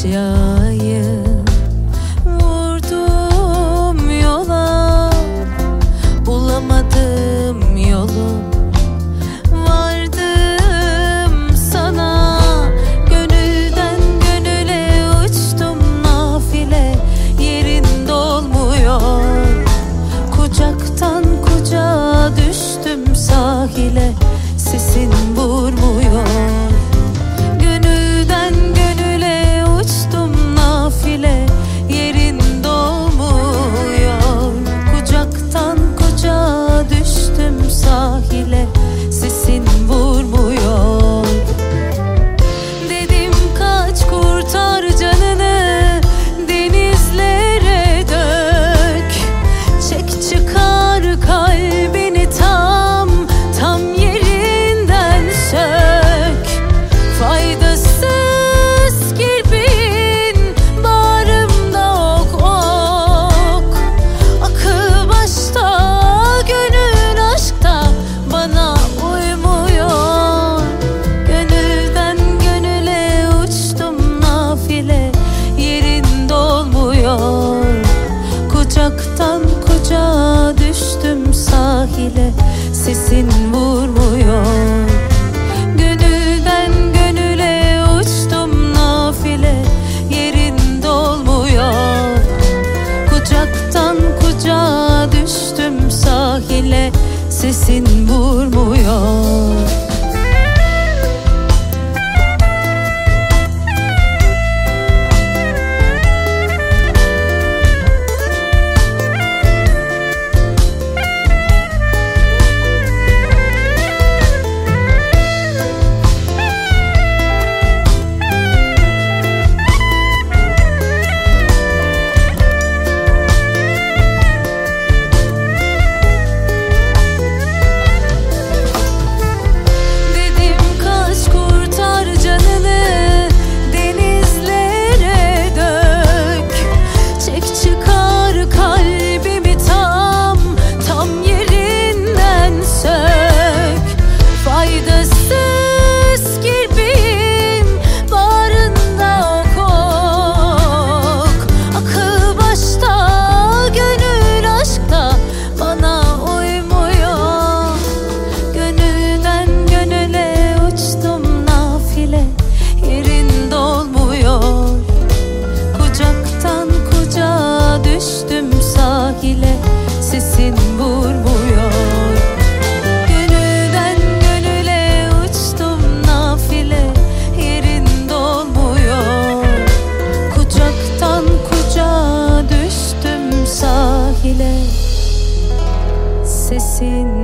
eşyayı Vurdum yola Bulamadım yolu. Vardım sana Gönülden gönüle uçtum nafile. Yerin dolmuyor Kucaktan kucağa düştüm sahile. Uzaktan koca düştüm sahile Sesin vurmuyor. Gönülden gönüle uçtum nafile Yerin dolmuyor. Kucaktan kucağa düştüm sahile Sesin vurmuyor. sin